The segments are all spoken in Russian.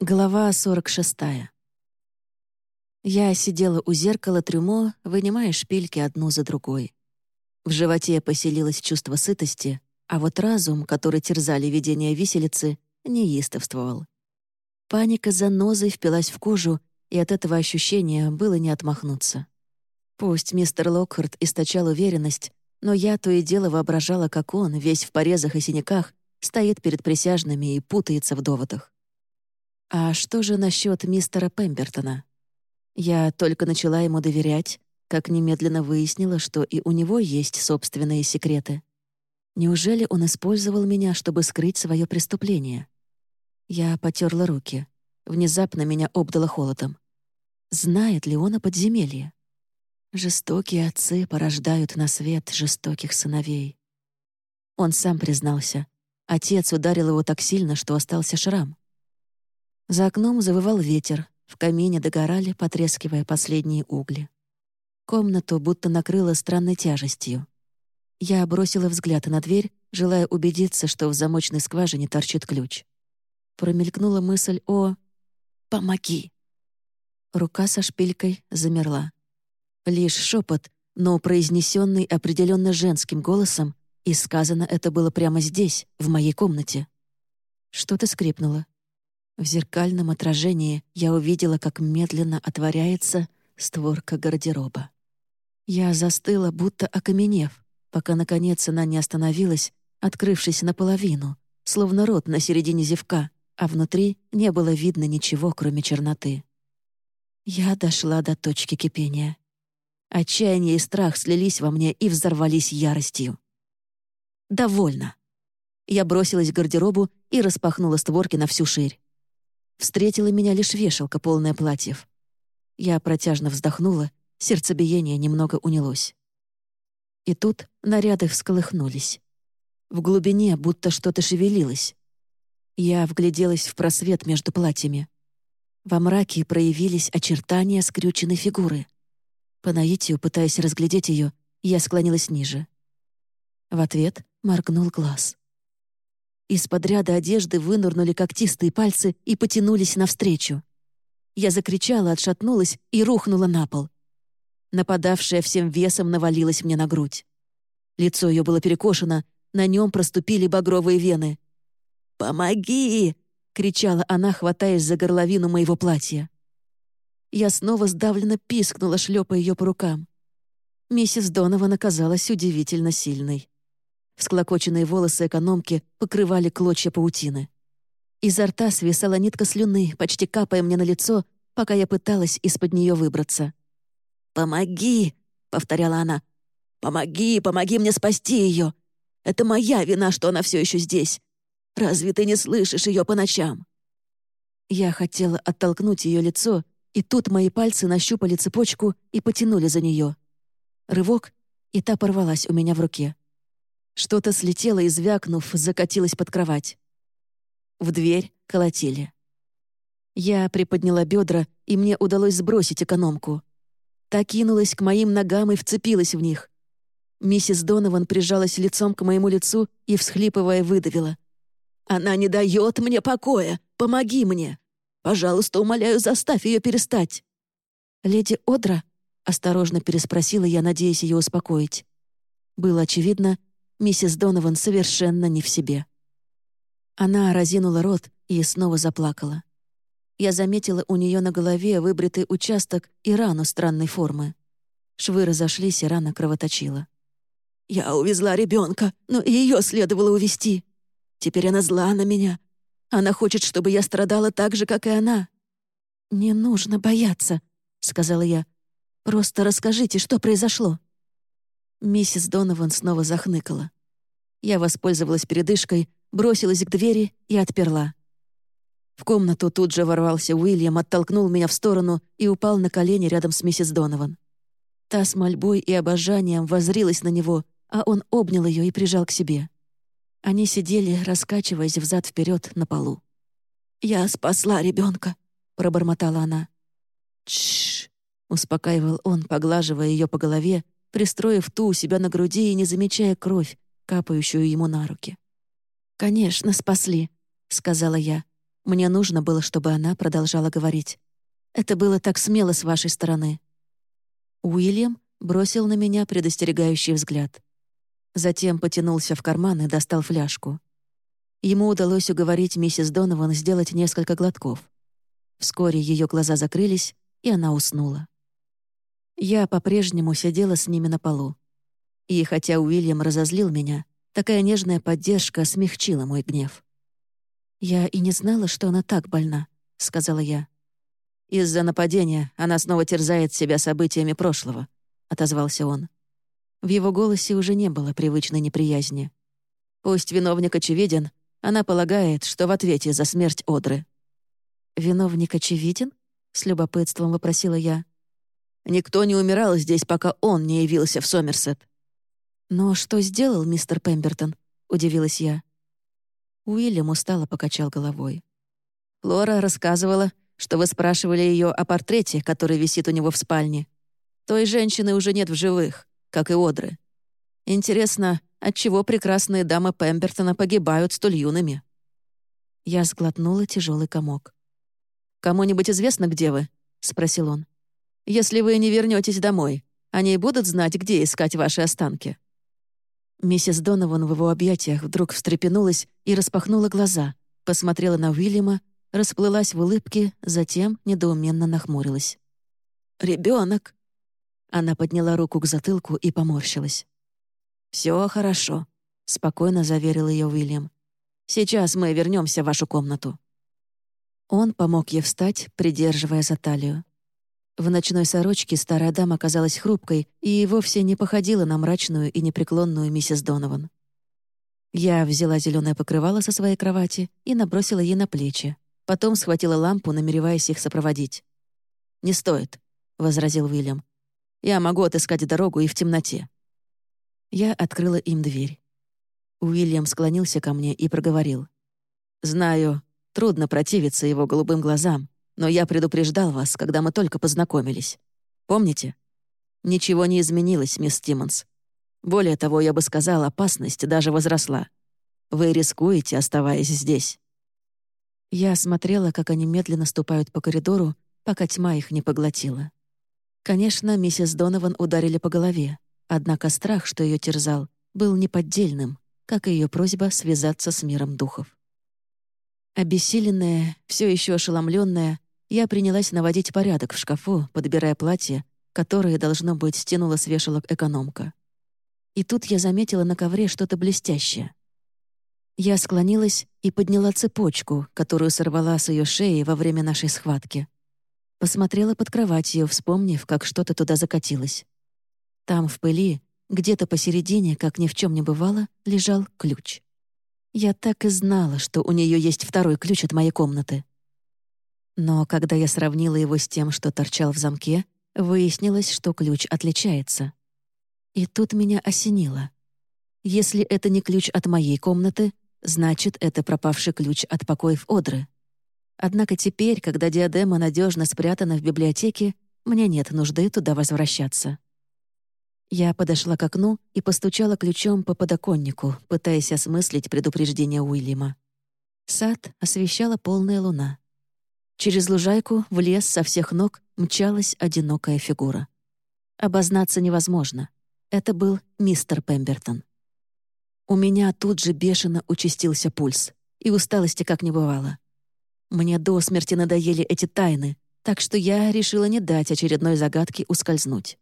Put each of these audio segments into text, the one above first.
Глава 46. Я сидела у зеркала трюмо, вынимая шпильки одну за другой. В животе поселилось чувство сытости, а вот разум, который терзали видение виселицы, неистовствовал. Паника за нозой впилась в кожу, и от этого ощущения было не отмахнуться. Пусть мистер Локхарт источал уверенность, но я то и дело воображала, как он, весь в порезах и синяках, стоит перед присяжными и путается в доводах. А что же насчет мистера Пембертона? Я только начала ему доверять, как немедленно выяснила, что и у него есть собственные секреты. Неужели он использовал меня, чтобы скрыть свое преступление? Я потерла руки. Внезапно меня обдало холодом. Знает ли он о подземелье? Жестокие отцы порождают на свет жестоких сыновей. Он сам признался. Отец ударил его так сильно, что остался шрам. За окном завывал ветер, в камине догорали, потрескивая последние угли. Комнату будто накрыло странной тяжестью. Я бросила взгляд на дверь, желая убедиться, что в замочной скважине торчит ключ. Промелькнула мысль о «Помоги!». Рука со шпилькой замерла. Лишь шепот, но произнесенный определенно женским голосом, и сказано это было прямо здесь, в моей комнате. Что-то скрипнуло. В зеркальном отражении я увидела, как медленно отворяется створка гардероба. Я застыла, будто окаменев, пока, наконец, она не остановилась, открывшись наполовину, словно рот на середине зевка, а внутри не было видно ничего, кроме черноты. Я дошла до точки кипения. Отчаяние и страх слились во мне и взорвались яростью. «Довольно!» Я бросилась к гардеробу и распахнула створки на всю ширь. Встретила меня лишь вешалка, полная платьев. Я протяжно вздохнула, сердцебиение немного унялось. И тут наряды всколыхнулись. В глубине будто что-то шевелилось. Я вгляделась в просвет между платьями. Во мраке проявились очертания скрюченной фигуры. По наитию, пытаясь разглядеть ее, я склонилась ниже. В ответ моргнул глаз. Из-под ряда одежды вынырнули когтистые пальцы и потянулись навстречу. Я закричала, отшатнулась и рухнула на пол. Нападавшая всем весом навалилась мне на грудь. Лицо ее было перекошено, на нем проступили багровые вены. «Помоги!» — кричала она, хватаясь за горловину моего платья. Я снова сдавленно пискнула, шлепая ее по рукам. Миссис Донован оказалась удивительно сильной. Всклокоченные волосы экономки покрывали клочья паутины. Изо рта свисала нитка слюны, почти капая мне на лицо, пока я пыталась из-под нее выбраться. «Помоги!» — повторяла она. «Помоги, помоги мне спасти ее! Это моя вина, что она все еще здесь! Разве ты не слышишь ее по ночам?» Я хотела оттолкнуть ее лицо, и тут мои пальцы нащупали цепочку и потянули за нее. Рывок, и та порвалась у меня в руке. Что-то слетело и, звякнув, закатилось под кровать. В дверь колотили. Я приподняла бедра, и мне удалось сбросить экономку. Та кинулась к моим ногам и вцепилась в них. Миссис Донован прижалась лицом к моему лицу и, всхлипывая, выдавила. «Она не дает мне покоя! Помоги мне! Пожалуйста, умоляю, заставь ее перестать!» «Леди Одра?» — осторожно переспросила я, надеясь ее успокоить. Было очевидно, Миссис Донован совершенно не в себе. Она разинула рот и снова заплакала. Я заметила у нее на голове выбритый участок и рану странной формы. Швы разошлись, и рана кровоточила. «Я увезла ребенка, но ее следовало увезти. Теперь она зла на меня. Она хочет, чтобы я страдала так же, как и она». «Не нужно бояться», — сказала я. «Просто расскажите, что произошло». Миссис Донован снова захныкала. Я воспользовалась передышкой, бросилась к двери и отперла. В комнату тут же ворвался Уильям, оттолкнул меня в сторону и упал на колени рядом с миссис Донован. Та с мольбой и обожанием возрилась на него, а он обнял ее и прижал к себе. Они сидели, раскачиваясь взад вперед на полу. «Я спасла ребенка, пробормотала она. «Тш-ш-ш», успокаивал он, поглаживая ее по голове пристроив ту у себя на груди и не замечая кровь, капающую ему на руки. «Конечно, спасли», — сказала я. Мне нужно было, чтобы она продолжала говорить. «Это было так смело с вашей стороны». Уильям бросил на меня предостерегающий взгляд. Затем потянулся в карман и достал фляжку. Ему удалось уговорить миссис Донован сделать несколько глотков. Вскоре ее глаза закрылись, и она уснула. Я по-прежнему сидела с ними на полу. И хотя Уильям разозлил меня, такая нежная поддержка смягчила мой гнев. «Я и не знала, что она так больна», — сказала я. «Из-за нападения она снова терзает себя событиями прошлого», — отозвался он. В его голосе уже не было привычной неприязни. Пусть виновник очевиден, она полагает, что в ответе за смерть Одры. «Виновник очевиден?» — с любопытством вопросила я. «Никто не умирал здесь, пока он не явился в Сомерсет». «Но что сделал мистер Пембертон?» — удивилась я. Уильям устало покачал головой. «Лора рассказывала, что вы спрашивали ее о портрете, который висит у него в спальне. Той женщины уже нет в живых, как и Одры. Интересно, отчего прекрасные дамы Пембертона погибают столь юными?» Я сглотнула тяжелый комок. «Кому-нибудь известно, где вы?» — спросил он. «Если вы не вернетесь домой, они будут знать, где искать ваши останки». Миссис Донован в его объятиях вдруг встрепенулась и распахнула глаза, посмотрела на Уильяма, расплылась в улыбке, затем недоуменно нахмурилась. Ребенок. Она подняла руку к затылку и поморщилась. Все хорошо», — спокойно заверил ее Уильям. «Сейчас мы вернемся в вашу комнату». Он помог ей встать, придерживая за талию. В ночной сорочке старая дама оказалась хрупкой и вовсе не походила на мрачную и непреклонную миссис Донован. Я взяла зеленое покрывало со своей кровати и набросила ей на плечи. Потом схватила лампу, намереваясь их сопроводить. «Не стоит», — возразил Уильям. «Я могу отыскать дорогу и в темноте». Я открыла им дверь. Уильям склонился ко мне и проговорил. «Знаю, трудно противиться его голубым глазам, но я предупреждал вас, когда мы только познакомились. Помните? Ничего не изменилось, мисс Тиммонс. Более того, я бы сказал, опасность даже возросла. Вы рискуете, оставаясь здесь». Я смотрела, как они медленно ступают по коридору, пока тьма их не поглотила. Конечно, миссис Донован ударили по голове. Однако страх, что ее терзал, был неподдельным, как и ее просьба связаться с миром духов. Обессиленная, все еще ошеломленная, я принялась наводить порядок в шкафу, подбирая платье, которое, должно быть, стянула с вешалок экономка. И тут я заметила на ковре что-то блестящее. Я склонилась и подняла цепочку, которую сорвала с ее шеи во время нашей схватки. Посмотрела под кроватью, вспомнив, как что-то туда закатилось. Там, в пыли, где-то посередине, как ни в чем не бывало, лежал ключ. Я так и знала, что у нее есть второй ключ от моей комнаты. Но когда я сравнила его с тем, что торчал в замке, выяснилось, что ключ отличается. И тут меня осенило. Если это не ключ от моей комнаты, значит, это пропавший ключ от покоев Одры. Однако теперь, когда диадема надежно спрятана в библиотеке, мне нет нужды туда возвращаться. Я подошла к окну и постучала ключом по подоконнику, пытаясь осмыслить предупреждение Уильяма. Сад освещала полная луна. Через лужайку в лес со всех ног мчалась одинокая фигура. Обознаться невозможно. Это был мистер Пембертон. У меня тут же бешено участился пульс, и усталости как не бывало. Мне до смерти надоели эти тайны, так что я решила не дать очередной загадке ускользнуть.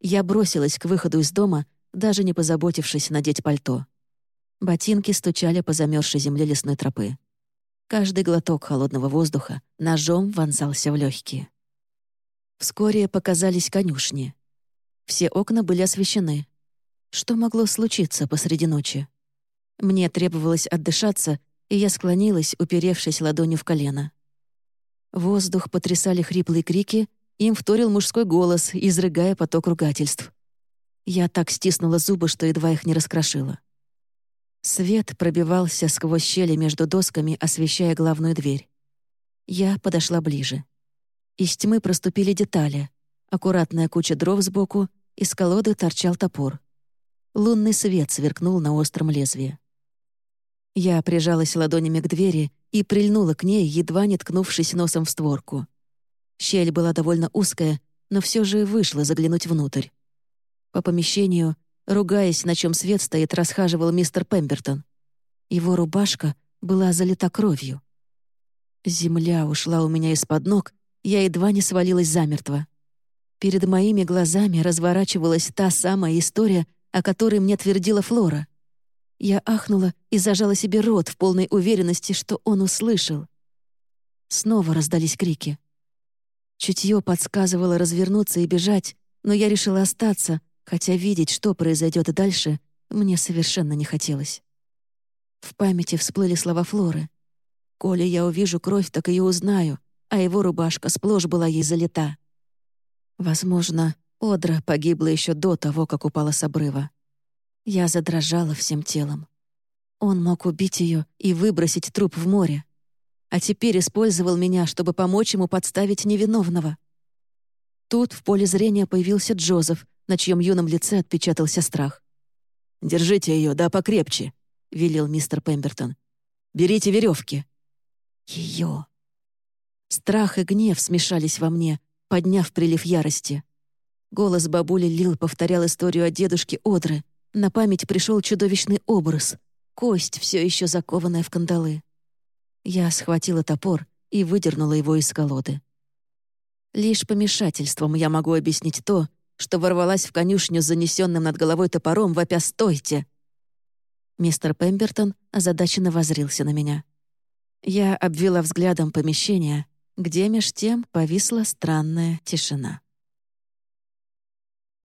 Я бросилась к выходу из дома, даже не позаботившись надеть пальто. Ботинки стучали по замерзшей земле лесной тропы. Каждый глоток холодного воздуха ножом вонзался в легкие. Вскоре показались конюшни. Все окна были освещены. Что могло случиться посреди ночи? Мне требовалось отдышаться, и я склонилась, уперевшись ладонью в колено. Воздух потрясали хриплые крики, им вторил мужской голос, изрыгая поток ругательств. Я так стиснула зубы, что едва их не раскрошила. Свет пробивался сквозь щели между досками, освещая главную дверь. Я подошла ближе. Из тьмы проступили детали. Аккуратная куча дров сбоку, из колоды торчал топор. Лунный свет сверкнул на остром лезвии. Я прижалась ладонями к двери и прильнула к ней, едва не ткнувшись носом в створку. Щель была довольно узкая, но все же вышла заглянуть внутрь. По помещению, ругаясь, на чем свет стоит, расхаживал мистер Пембертон. Его рубашка была залита кровью. Земля ушла у меня из-под ног, я едва не свалилась замертво. Перед моими глазами разворачивалась та самая история, о которой мне твердила Флора. Я ахнула и зажала себе рот в полной уверенности, что он услышал. Снова раздались крики. Чутье подсказывало развернуться и бежать, но я решила остаться, хотя видеть, что произойдет дальше, мне совершенно не хотелось. В памяти всплыли слова Флоры. «Коли я увижу кровь, так ее узнаю, а его рубашка сплошь была ей залита». Возможно, Одра погибла еще до того, как упала с обрыва. Я задрожала всем телом. Он мог убить ее и выбросить труп в море а теперь использовал меня, чтобы помочь ему подставить невиновного. Тут в поле зрения появился Джозеф, на чьем юном лице отпечатался страх. «Держите ее, да покрепче», — велел мистер Пембертон. «Берите веревки». Ее. Страх и гнев смешались во мне, подняв прилив ярости. Голос бабули Лил повторял историю о дедушке Одры. На память пришел чудовищный образ. Кость, все еще закованная в кандалы. Я схватила топор и выдернула его из колоды. Лишь помешательством я могу объяснить то, что ворвалась в конюшню с занесенным над головой топором, вопя «Стойте!». Мистер Пембертон озадаченно возрился на меня. Я обвела взглядом помещение, где меж тем повисла странная тишина.